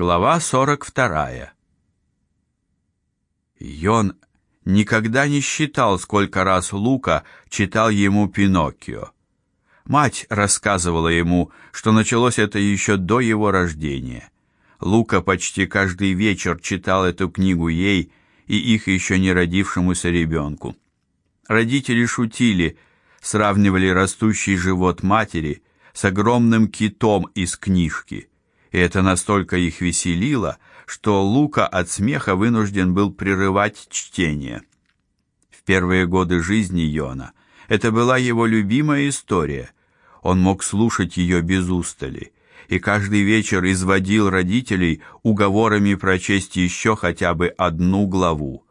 Глава 42. Йон никогда не считал, сколько раз Лука читал ему Пиноккио. Мать рассказывала ему, что началось это еще до его рождения. Лука почти каждый вечер читал эту книгу ей и их еще не родившемуся ребенку. Родители шутили, сравнивали растущий живот матери с огромным китом из книжки и это настолько их веселило, что Лука от смеха вынужден был прерывать чтение. В первые годы жизни Йона это была его любимая история. Он мог слушать ее без устали, и каждый вечер изводил родителей уговорами прочесть еще хотя бы одну главу.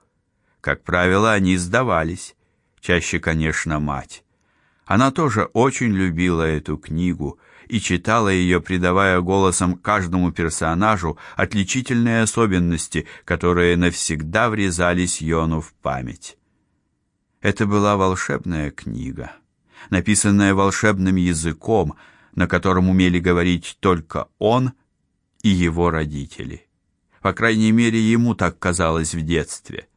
Как правило, они сдавались, чаще, конечно, мать. Она тоже очень любила эту книгу и читала ее, придавая голосом каждому персонажу отличительные особенности, которые навсегда врезались Йону в память. Это была волшебная книга, написанная волшебным языком, на котором умели говорить только он и его родители. По крайней мере, ему так казалось в детстве.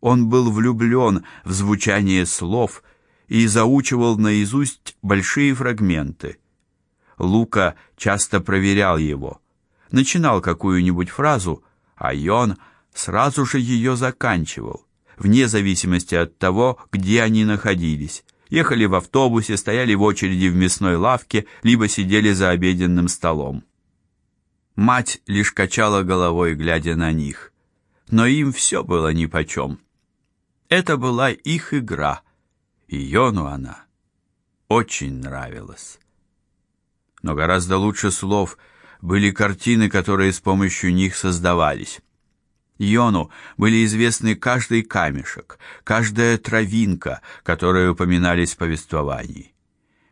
Он был влюблен в звучание слов и заучивал наизусть большие фрагменты. Лука часто проверял его. Начинал какую-нибудь фразу, а Йон сразу же ее заканчивал, вне зависимости от того, где они находились. Ехали в автобусе, стояли в очереди в мясной лавке, либо сидели за обеденным столом. Мать лишь качала головой, глядя на них. Но им все было нипочем. Это была их игра, и Йону она очень нравилась но гораздо лучше слов были картины, которые с помощью них создавались. Йону были известны каждый камешек, каждая травинка, которые упоминались в повествовании.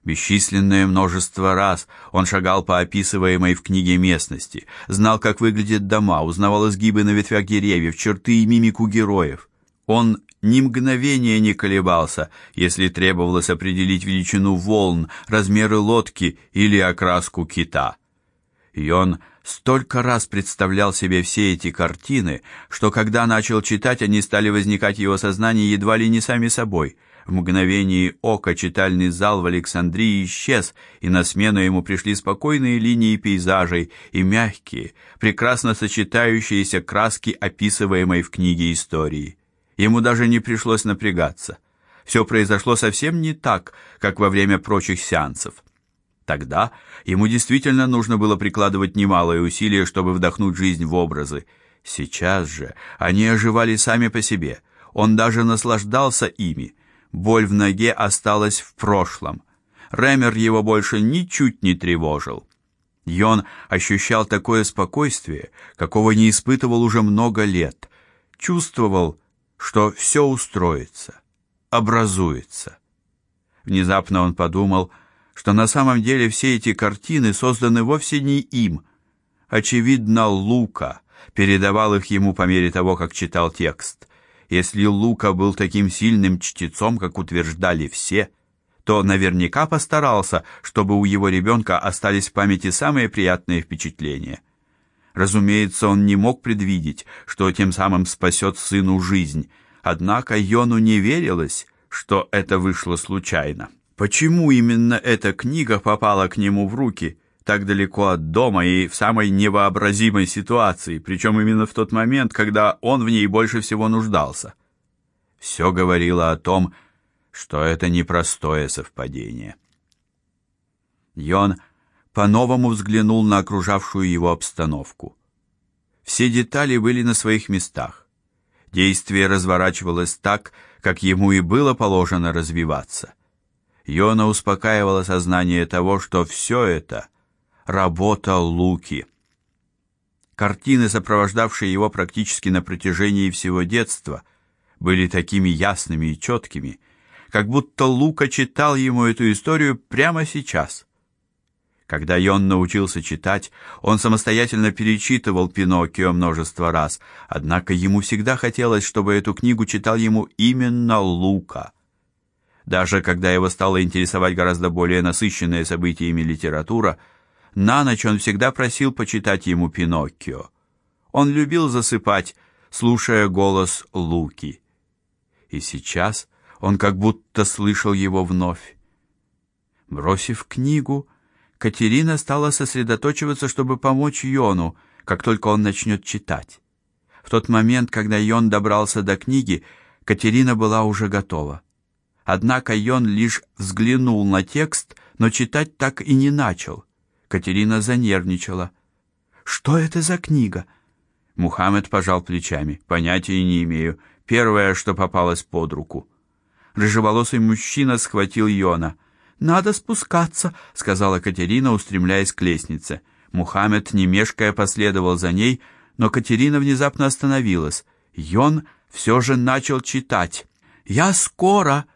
Бесчисленное множество раз он шагал по описываемой в книге местности, знал, как выглядят дома, узнавал изгибы на ветвях деревьев, черты и мимику героев. Он ни мгновения не колебался, если требовалось определить величину волн, размеры лодки или окраску кита. И он столько раз представлял себе все эти картины, что когда начал читать, они стали возникать в его сознании едва ли не сами собой. В мгновение ока читальный зал в Александрии исчез, и на смену ему пришли спокойные линии пейзажей и мягкие, прекрасно сочетающиеся краски описываемой в книге истории. Ему даже не пришлось напрягаться. Все произошло совсем не так, как во время прочих сеансов. Тогда ему действительно нужно было прикладывать немалые усилия, чтобы вдохнуть жизнь в образы. Сейчас же они оживали сами по себе. Он даже наслаждался ими. Боль в ноге осталась в прошлом. Ремер его больше ничуть не тревожил. Йон ощущал такое спокойствие, какого не испытывал уже много лет. Чувствовал, что все устроится, образуется. Внезапно он подумал, что на самом деле все эти картины созданы вовсе не им. Очевидно, Лука передавал их ему по мере того, как читал текст. Если Лука был таким сильным чтецом, как утверждали все, то наверняка постарался, чтобы у его ребенка остались в памяти самые приятные впечатления. Разумеется, он не мог предвидеть, что тем самым спасет сыну жизнь. Однако Йону не верилось, что это вышло случайно. Почему именно эта книга попала к нему в руки так далеко от дома и в самой невообразимой ситуации, причем именно в тот момент, когда он в ней больше всего нуждался? Все говорило о том, что это непростое совпадение. Йон по-новому взглянул на окружавшую его обстановку. Все детали были на своих местах. Действие разворачивалось так, как ему и было положено развиваться. Йона успокаивало сознание того, что все это работа Луки. Картины, сопровождавшие его практически на протяжении всего детства, были такими ясными и четкими, как будто Лука читал ему эту историю прямо сейчас. Когда Йон научился читать, он самостоятельно перечитывал Пиноккио множество раз, однако ему всегда хотелось, чтобы эту книгу читал ему именно Лука. Даже когда его стала интересовать гораздо более насыщенная событиями литература, На ночь он всегда просил почитать ему Пиноккио. Он любил засыпать, слушая голос Луки. И сейчас он как будто слышал его вновь. Бросив книгу, Катерина стала сосредоточиваться, чтобы помочь Йону, как только он начнет читать. В тот момент, когда Йон добрался до книги, Катерина была уже готова. Однако Йон лишь взглянул на текст, но читать так и не начал. Катерина занервничала. Что это за книга? Мухаммед пожал плечами. Понятия не имею. Первое, что попалось под руку. Рыжеволосый мужчина схватил Йона. Надо спускаться, сказала Катерина, устремляясь к лестнице. Мухаммед, не мешкая, последовал за ней, но Катерина внезапно остановилась. Йон все же начал читать. "Я скоро",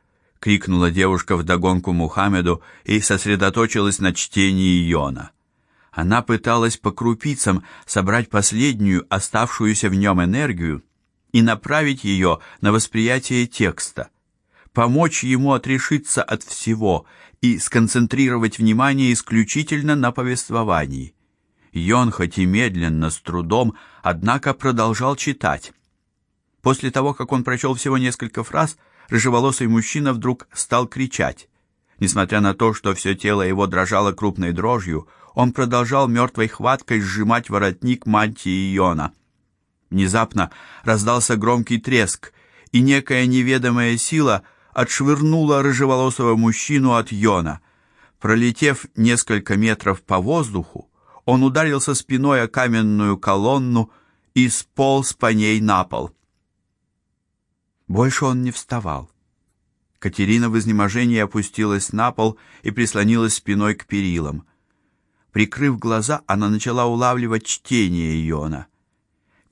крикнула девушка вдогонку Мухаммеду и сосредоточилась на чтении Йона. Она пыталась по крупицам собрать последнюю оставшуюся в нем энергию и направить ее на восприятие текста, помочь ему отрешиться от всего и сконцентрировать внимание исключительно на повествовании. Йон хоть и медленно, с трудом, однако продолжал читать. После того, как он прочел всего несколько фраз, рыжеволосый мужчина вдруг стал кричать. Несмотря на то, что все тело его дрожало крупной дрожью, он продолжал мертвой хваткой сжимать воротник мантии Йона. Внезапно раздался громкий треск, и некая неведомая сила отшвырнула рыжеволосого мужчину от Йона. Пролетев несколько метров по воздуху, он ударился спиной о каменную колонну и сполз по ней на пол. Больше он не вставал. Катерина в изнеможении опустилась на пол и прислонилась спиной к перилам. Прикрыв глаза, она начала улавливать чтение Иона.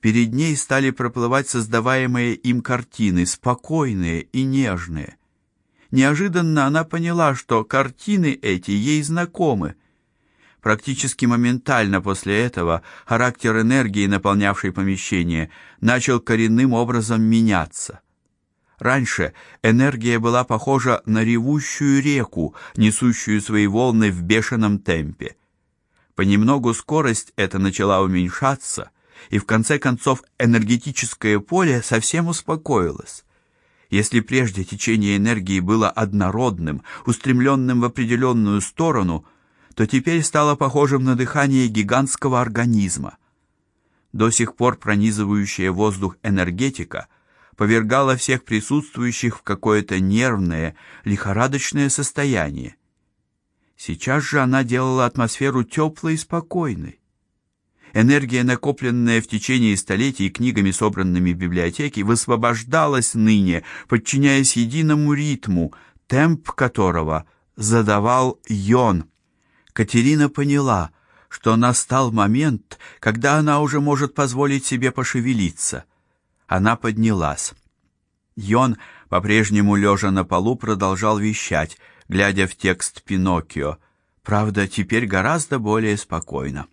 Перед ней стали проплывать создаваемые им картины, спокойные и нежные. Неожиданно она поняла, что картины эти ей знакомы. Практически моментально после этого характер энергии, наполнявшей помещение, начал коренным образом меняться. Раньше энергия была похожа на ревущую реку, несущую свои волны в бешеном темпе. Понемногу скорость эта начала уменьшаться, и в конце концов энергетическое поле совсем успокоилось. Если прежде течение энергии было однородным, устремленным в определенную сторону, то теперь стало похожим на дыхание гигантского организма. До сих пор пронизывающая воздух энергетика повергала всех присутствующих в какое-то нервное, лихорадочное состояние. Сейчас же она делала атмосферу теплой и спокойной. Энергия, накопленная в течение столетий книгами, собранными в библиотеке, высвобождалась ныне, подчиняясь единому ритму, темп которого задавал Йон. Катерина поняла, что настал момент, когда она уже может позволить себе пошевелиться. Она поднялась. Йон, по-прежнему лежа на полу, продолжал вещать, глядя в текст Пиноккио. Правда, теперь гораздо более спокойно.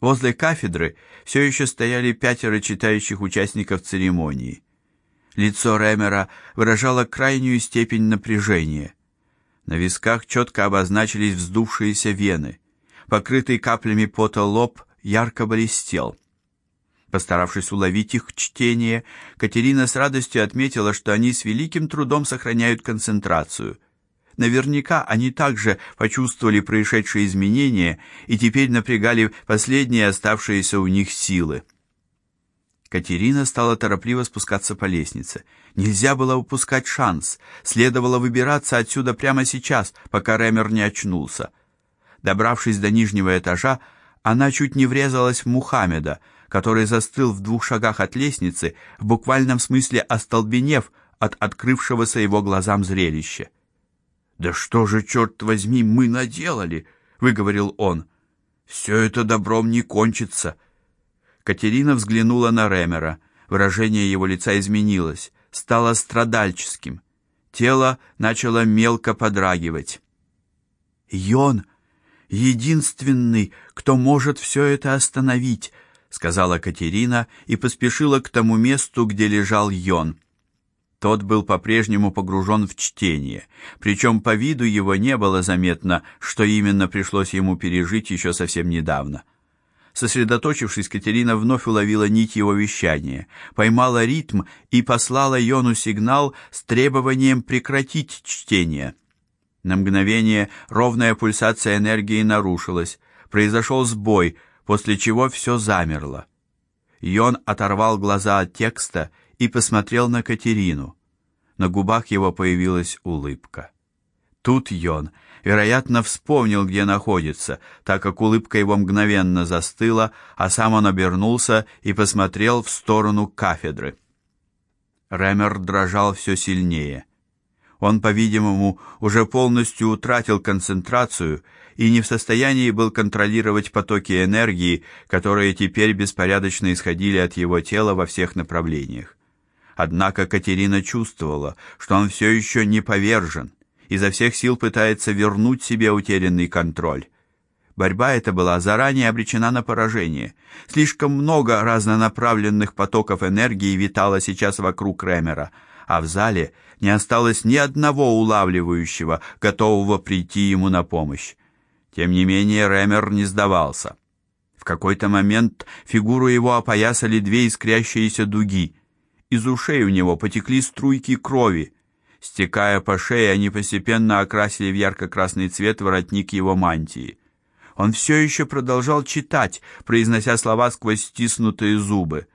Возле кафедры все еще стояли пятеро читающих участников церемонии. Лицо Ремера выражало крайнюю степень напряжения. На висках четко обозначились вздувшиеся вены. Покрытый каплями пота лоб ярко блестел. Постаравшись уловить их чтение, Катерина с радостью отметила, что они с великим трудом сохраняют концентрацию. Наверняка они также почувствовали происшедшие изменения и теперь напрягали последние оставшиеся у них силы. Катерина стала торопливо спускаться по лестнице. Нельзя было упускать шанс. Следовало выбираться отсюда прямо сейчас, пока Ремер не очнулся. Добравшись до нижнего этажа, она чуть не врезалась в Мухаммеда, который застыл в двух шагах от лестницы, в буквальном смысле остолбенев от открывшегося его глазам зрелища. "Да что же черт возьми мы наделали?" выговорил он. «Все это добром не кончится. Катерина взглянула на Ремера. Выражение его лица изменилось, стало страдальческим. Тело начало мелко подрагивать. "Йон, единственный, кто может все это Тот был по-прежнему погружен в чтение, причем по виду его не было заметно, что именно пришлось ему пережить еще совсем недавно. Сосредоточившись, Катерина вновь уловила нить его вещания, поймала ритм и послала Йону сигнал с требованием прекратить чтение. На мгновение ровная пульсация энергии нарушилась, произошел сбой, после чего все замерло. Йон оторвал глаза от текста и посмотрел на Катерину. На губах его появилась улыбка. Тут Йон вероятно, вспомнил, где находится, так как улыбка его мгновенно застыла, а сам он обернулся и посмотрел в сторону кафедры. Ремер дрожал все сильнее. Он, по-видимому, уже полностью утратил концентрацию и не в состоянии был контролировать потоки энергии, которые теперь беспорядочно исходили от его тела во всех направлениях. Однако Катерина чувствовала, что он все еще не повержен изо всех сил пытается вернуть себе утерянный контроль. Борьба эта была заранее обречена на поражение. Слишком много разнонаправленных потоков энергии витало сейчас вокруг Ремера, а в зале не осталось ни одного улавливающего, готового прийти ему на помощь. Тем не менее Ремер не сдавался. В какой-то момент фигуру его опоясали две искрящиеся дуги. Из ушей у него потекли струйки крови. Стекая по шее, они постепенно окрасили в ярко-красный цвет воротник его мантии. Он все еще продолжал читать, произнося слова сквозь стиснутые зубы.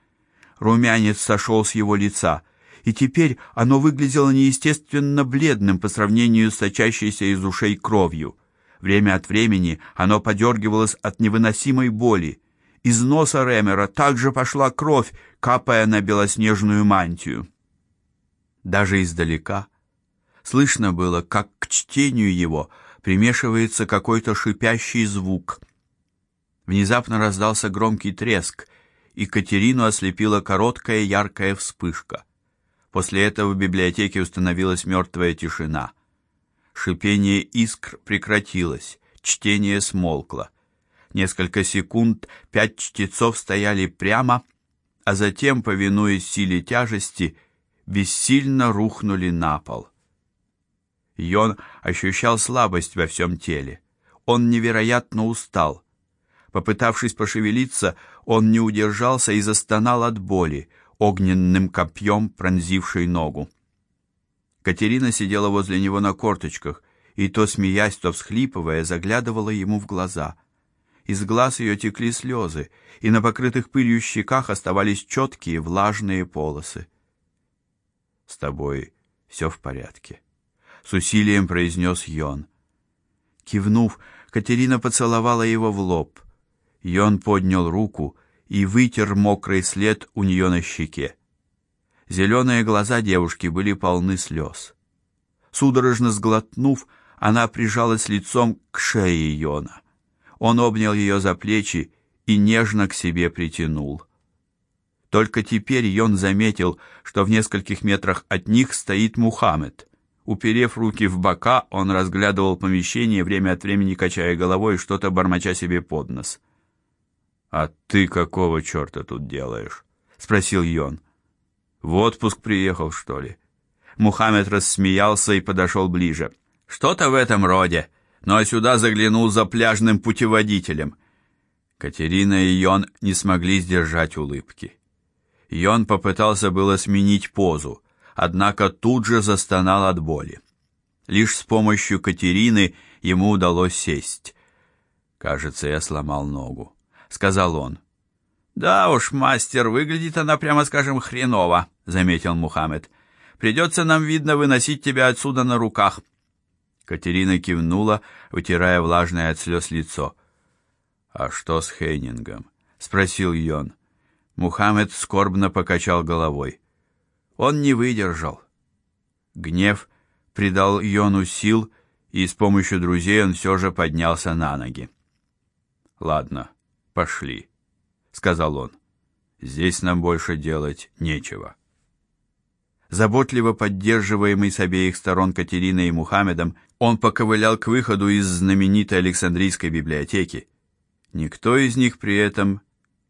Румянец сошел с его лица, и теперь оно выглядело неестественно бледным по сравнению с сочащейся из ушей кровью. Время от времени оно подергивалось от невыносимой боли. Из носа Ремера также пошла кровь, капая на белоснежную мантию. Даже издалека Слышно было, как к чтению его примешивается какой-то шипящий звук. Внезапно раздался громкий треск, и Катерину ослепила короткая яркая вспышка. После этого в библиотеке установилась мертвая тишина. Шипение искр прекратилось, чтение смолкло. Несколько секунд пять чтецов стояли прямо, а затем, повинуясь силе тяжести, бессильно рухнули на пол. Йон ощущал слабость во всем теле. Он невероятно устал. Попытавшись пошевелиться, он не удержался и застонал от боли, огненным копьем пронзившей ногу. Катерина сидела возле него на корточках и то смеясь, то всхлипывая, заглядывала ему в глаза. Из глаз ее текли слезы, и на покрытых пылью щеках оставались четкие влажные полосы. С тобой все в порядке с усилием произнес Йон. Кивнув, Катерина поцеловала его в лоб. Йон поднял руку и вытер мокрый след у нее на щеке. Зеленые глаза девушки были полны слез. Судорожно сглотнув, она прижалась лицом к шее Йона. Он обнял ее за плечи и нежно к себе притянул. Только теперь Йон заметил, что в нескольких метрах от них стоит Мухаммед. Уперев руки в бока, он разглядывал помещение, время от времени качая головой и что-то бормоча себе под нос. «А ты какого черта тут делаешь?» — спросил Йон. «В отпуск приехал, что ли?» Мухаммед рассмеялся и подошел ближе. «Что-то в этом роде, но сюда заглянул за пляжным путеводителем». Катерина и Йон не смогли сдержать улыбки. Йон попытался было сменить позу, однако тут же застонал от боли. Лишь с помощью Катерины ему удалось сесть. Кажется, я сломал ногу, сказал он. Да уж, мастер, выглядит она прямо, скажем, хреново, заметил Мухаммед. Придется нам видно выносить тебя отсюда на руках. Катерина кивнула, вытирая влажное от слез лицо. А что с Хейнингом? спросил Йон. Мухаммед скорбно покачал головой. Он не выдержал. Гнев придал Йону сил, и с помощью друзей он все же поднялся на ноги. Ладно, пошли, сказал он. Здесь нам больше делать нечего. Заботливо поддерживаемый с обеих сторон Катериной и Мухаммедом, он поковылял к выходу из знаменитой Александрийской библиотеки. Никто из них при этом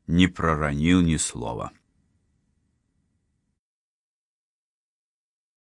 не проронил ни слова.